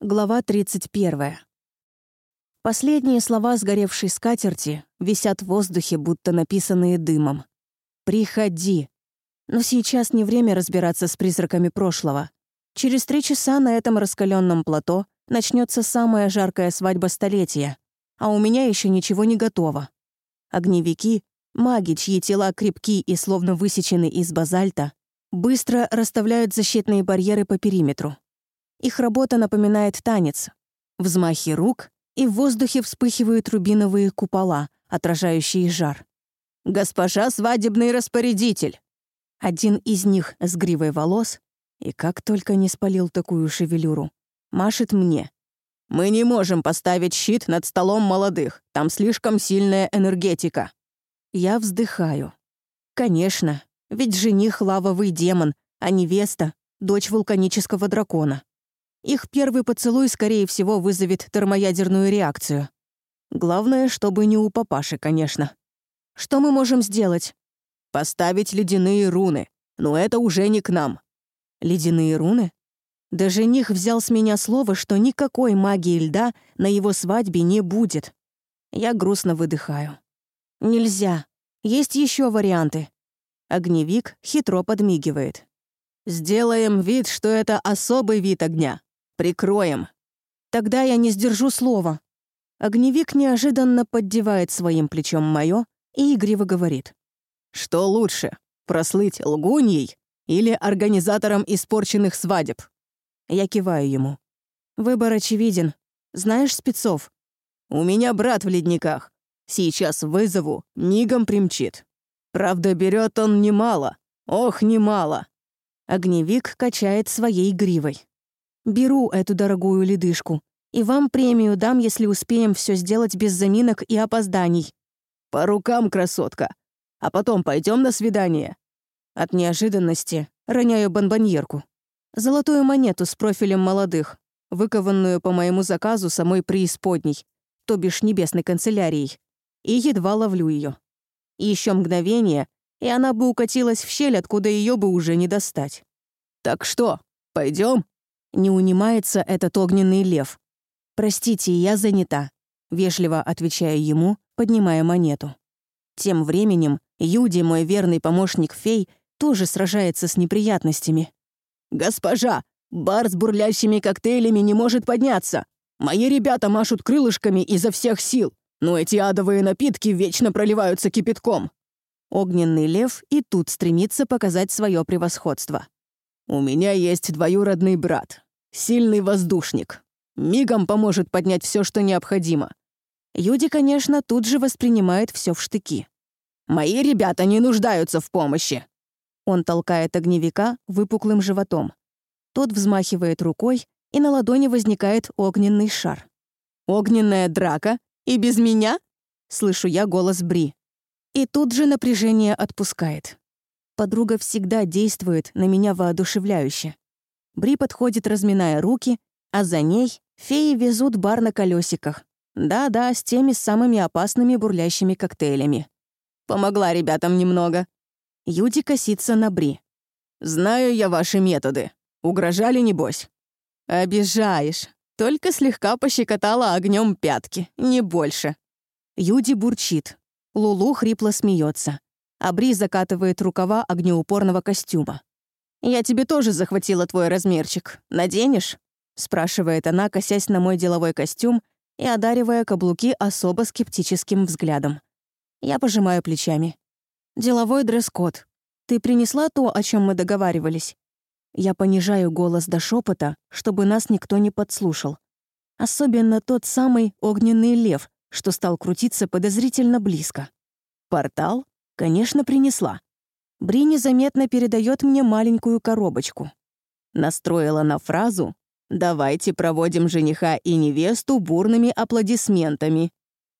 Глава 31. Последние слова сгоревшей скатерти висят в воздухе, будто написанные дымом. «Приходи». Но сейчас не время разбираться с призраками прошлого. Через три часа на этом раскаленном плато начнется самая жаркая свадьба столетия, а у меня еще ничего не готово. Огневики, маги, чьи тела крепки и словно высечены из базальта, быстро расставляют защитные барьеры по периметру. Их работа напоминает танец. Взмахи рук, и в воздухе вспыхивают рубиновые купола, отражающие жар. «Госпожа свадебный распорядитель!» Один из них с гривой волос, и как только не спалил такую шевелюру, машет мне. «Мы не можем поставить щит над столом молодых, там слишком сильная энергетика». Я вздыхаю. Конечно, ведь жених — лавовый демон, а невеста — дочь вулканического дракона. Их первый поцелуй, скорее всего, вызовет термоядерную реакцию. Главное, чтобы не у папаши, конечно. Что мы можем сделать? Поставить ледяные руны. Но это уже не к нам. Ледяные руны? Да жених взял с меня слово, что никакой магии льда на его свадьбе не будет. Я грустно выдыхаю. Нельзя. Есть еще варианты. Огневик хитро подмигивает. «Сделаем вид, что это особый вид огня. Прикроем. Тогда я не сдержу слова. Огневик неожиданно поддевает своим плечом моё и игриво говорит. Что лучше, прослыть лгуньей или организатором испорченных свадеб? Я киваю ему. Выбор очевиден. Знаешь спецов? У меня брат в ледниках. Сейчас вызову, мигом примчит. Правда, берет он немало. Ох, немало. Огневик качает своей гривой. Беру эту дорогую ледышку. И вам премию дам, если успеем все сделать без заминок и опозданий. По рукам, красотка. А потом пойдем на свидание. От неожиданности роняю бонбоньерку. Золотую монету с профилем молодых, выкованную по моему заказу самой преисподней, то бишь небесной канцелярией, и едва ловлю ее. Еще мгновение, и она бы укатилась в щель, откуда ее бы уже не достать. «Так что, пойдем? Не унимается этот огненный лев. «Простите, я занята», — вежливо отвечаю ему, поднимая монету. Тем временем Юди, мой верный помощник фей, тоже сражается с неприятностями. «Госпожа, бар с бурлящими коктейлями не может подняться. Мои ребята машут крылышками изо всех сил, но эти адовые напитки вечно проливаются кипятком». Огненный лев и тут стремится показать свое превосходство. «У меня есть двоюродный брат, сильный воздушник. Мигом поможет поднять все, что необходимо». Юди, конечно, тут же воспринимает все в штыки. «Мои ребята не нуждаются в помощи!» Он толкает огневика выпуклым животом. Тот взмахивает рукой, и на ладони возникает огненный шар. «Огненная драка? И без меня?» Слышу я голос Бри. И тут же напряжение отпускает. Подруга всегда действует на меня воодушевляюще. Бри подходит, разминая руки, а за ней феи везут бар на колесиках. Да-да, с теми самыми опасными бурлящими коктейлями. Помогла ребятам немного. Юди косится на Бри. «Знаю я ваши методы. Угрожали, небось?» «Обижаешь. Только слегка пощекотала огнем пятки, не больше». Юди бурчит. Лулу хрипло смеется а Бри закатывает рукава огнеупорного костюма. «Я тебе тоже захватила твой размерчик. Наденешь?» — спрашивает она, косясь на мой деловой костюм и одаривая каблуки особо скептическим взглядом. Я пожимаю плечами. «Деловой дресс-код. Ты принесла то, о чем мы договаривались?» Я понижаю голос до шепота, чтобы нас никто не подслушал. Особенно тот самый огненный лев, что стал крутиться подозрительно близко. «Портал?» Конечно, принесла. Бри незаметно передает мне маленькую коробочку. Настроила на фразу «Давайте проводим жениха и невесту бурными аплодисментами».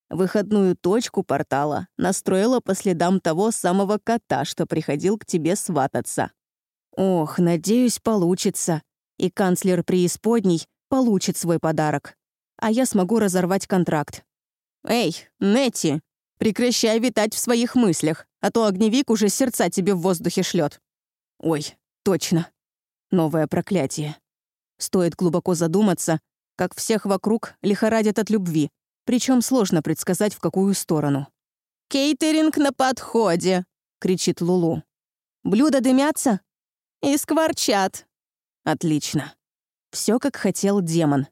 Выходную точку портала настроила по следам того самого кота, что приходил к тебе свататься. Ох, надеюсь, получится. И канцлер преисподней получит свой подарок. А я смогу разорвать контракт. «Эй, Нетти, прекращай витать в своих мыслях а то огневик уже сердца тебе в воздухе шлет. Ой, точно. Новое проклятие. Стоит глубоко задуматься, Как всех вокруг лихорадят от любви, причем сложно предсказать, в какую сторону. «Кейтеринг на подходе!» — кричит Лулу. «Блюда дымятся?» «И скворчат!» «Отлично. Все как хотел демон.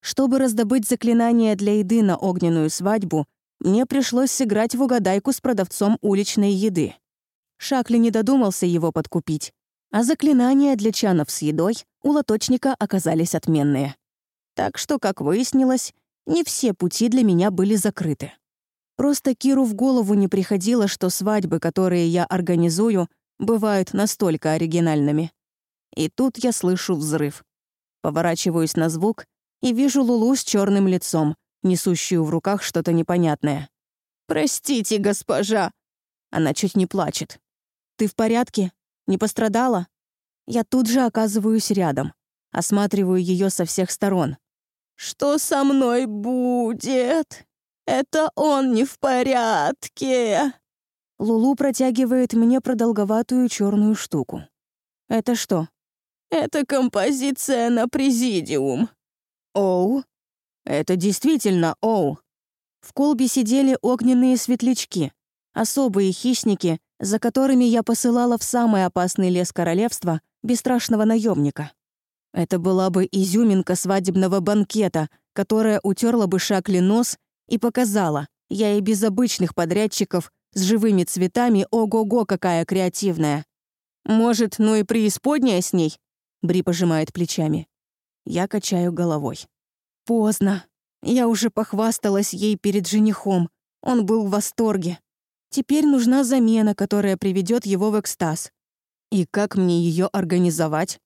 Чтобы раздобыть заклинание для еды на огненную свадьбу, мне пришлось сыграть в угадайку с продавцом уличной еды. Шакли не додумался его подкупить, а заклинания для чанов с едой у лоточника оказались отменные. Так что, как выяснилось, не все пути для меня были закрыты. Просто Киру в голову не приходило, что свадьбы, которые я организую, бывают настолько оригинальными. И тут я слышу взрыв. Поворачиваюсь на звук и вижу Лулу с черным лицом, несущую в руках что-то непонятное. «Простите, госпожа!» Она чуть не плачет. «Ты в порядке? Не пострадала?» Я тут же оказываюсь рядом, осматриваю ее со всех сторон. «Что со мной будет? Это он не в порядке!» Лулу протягивает мне продолговатую черную штуку. «Это что?» «Это композиция на президиум». «Оу?» Это действительно Оу. В колбе сидели огненные светлячки, особые хищники, за которыми я посылала в самый опасный лес королевства бесстрашного наемника. Это была бы изюминка свадебного банкета, которая утерла бы Шакли нос и показала, я и без обычных подрядчиков с живыми цветами ого-го какая креативная. Может, ну и преисподняя с ней? Бри пожимает плечами. Я качаю головой. Поздно. Я уже похвасталась ей перед женихом. Он был в восторге. Теперь нужна замена, которая приведет его в экстаз. И как мне ее организовать?